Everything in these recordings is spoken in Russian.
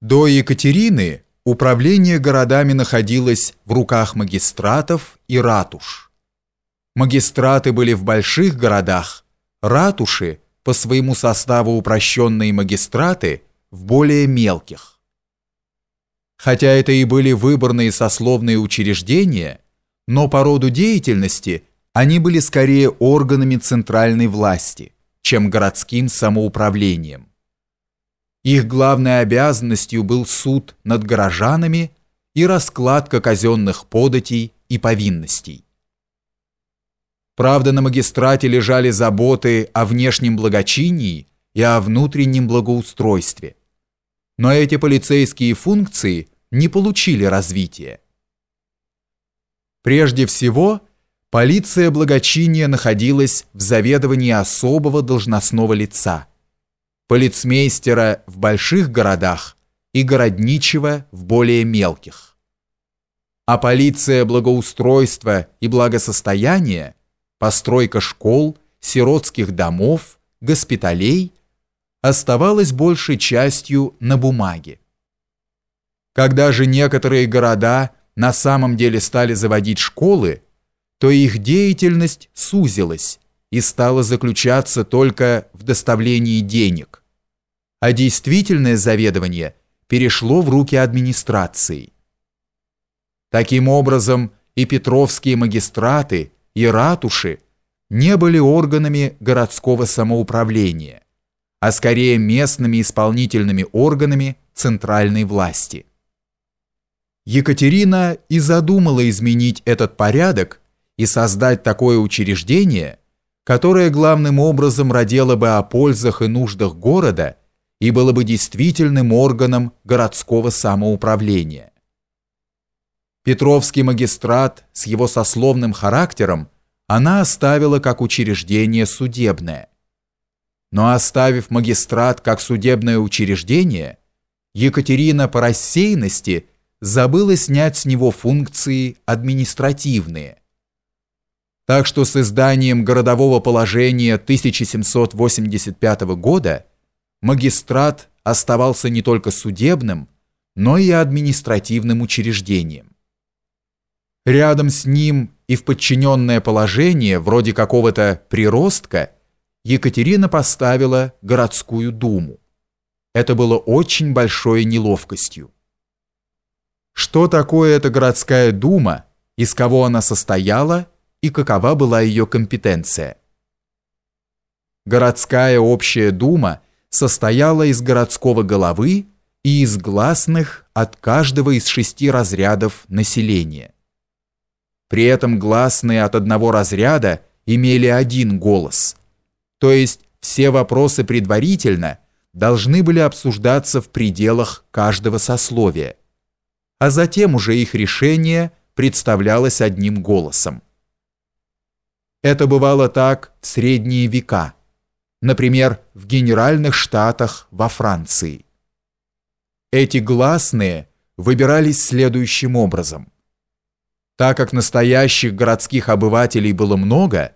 До Екатерины управление городами находилось в руках магистратов и ратуш. Магистраты были в больших городах, ратуши по своему составу упрощенные магистраты в более мелких. Хотя это и были выборные сословные учреждения, но по роду деятельности они были скорее органами центральной власти, чем городским самоуправлением. Их главной обязанностью был суд над горожанами и раскладка казенных податей и повинностей. Правда, на магистрате лежали заботы о внешнем благочинии и о внутреннем благоустройстве. Но эти полицейские функции не получили развития. Прежде всего, полиция благочиния находилась в заведовании особого должностного лица – полицмейстера в больших городах и городничего в более мелких. А полиция благоустройства и благосостояния, постройка школ, сиротских домов, госпиталей оставалась большей частью на бумаге. Когда же некоторые города на самом деле стали заводить школы, то их деятельность сузилась и стала заключаться только в доставлении денег а действительное заведование перешло в руки администрации. Таким образом, и петровские магистраты, и ратуши не были органами городского самоуправления, а скорее местными исполнительными органами центральной власти. Екатерина и задумала изменить этот порядок и создать такое учреждение, которое главным образом родило бы о пользах и нуждах города – и было бы действительным органом городского самоуправления. Петровский магистрат с его сословным характером она оставила как учреждение судебное. Но оставив магистрат как судебное учреждение, Екатерина по рассеянности забыла снять с него функции административные. Так что с изданием городового положения 1785 года магистрат оставался не только судебным, но и административным учреждением. Рядом с ним и в подчиненное положение, вроде какого-то приростка, Екатерина поставила городскую думу. Это было очень большой неловкостью. Что такое эта городская дума, из кого она состояла и какова была ее компетенция? Городская общая дума – состояла из городского головы и из гласных от каждого из шести разрядов населения. При этом гласные от одного разряда имели один голос, то есть все вопросы предварительно должны были обсуждаться в пределах каждого сословия, а затем уже их решение представлялось одним голосом. Это бывало так в средние века – например, в Генеральных Штатах во Франции. Эти гласные выбирались следующим образом. Так как настоящих городских обывателей было много,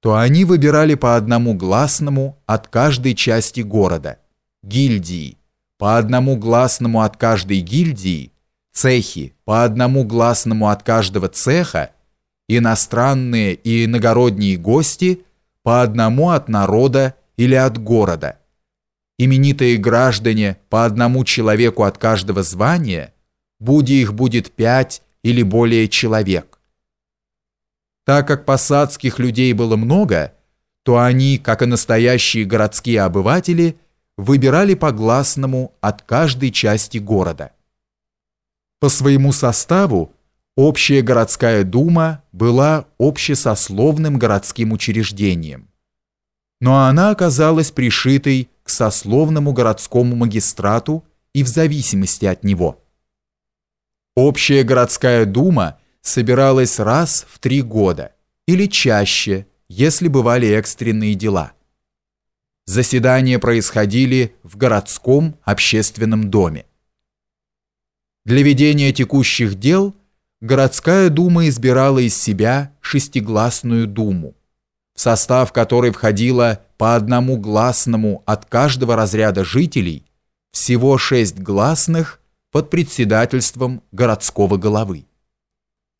то они выбирали по одному гласному от каждой части города, гильдии, по одному гласному от каждой гильдии, цехи, по одному гласному от каждого цеха, иностранные и иногородние гости по одному от народа или от города. Именитые граждане по одному человеку от каждого звания, будь их будет пять или более человек. Так как посадских людей было много, то они, как и настоящие городские обыватели, выбирали по гласному от каждой части города. По своему составу Общая городская дума была общесословным городским учреждением но она оказалась пришитой к сословному городскому магистрату и в зависимости от него. Общая городская дума собиралась раз в три года или чаще, если бывали экстренные дела. Заседания происходили в городском общественном доме. Для ведения текущих дел городская дума избирала из себя шестигласную думу в состав которой входило по одному гласному от каждого разряда жителей, всего шесть гласных под председательством городского головы.